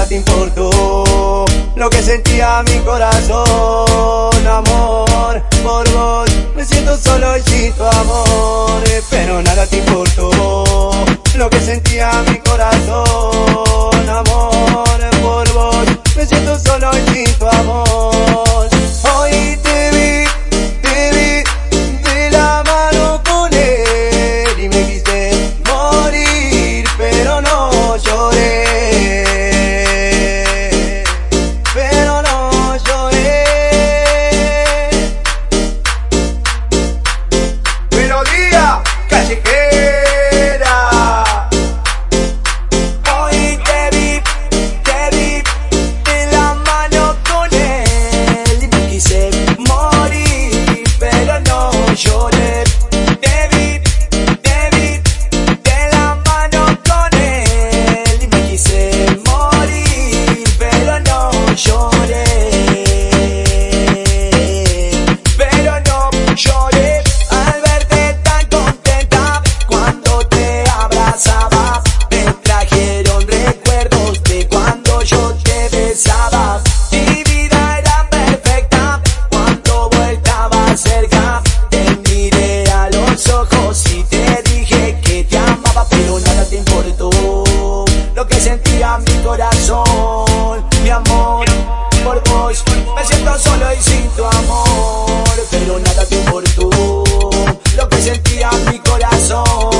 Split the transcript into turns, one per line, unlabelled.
nada te importó lo que sentía mi corazón, amor. Por vos me siento solo sin tu amor, eh, pero nada te importó lo que sentía mi corazón. Mi corazón,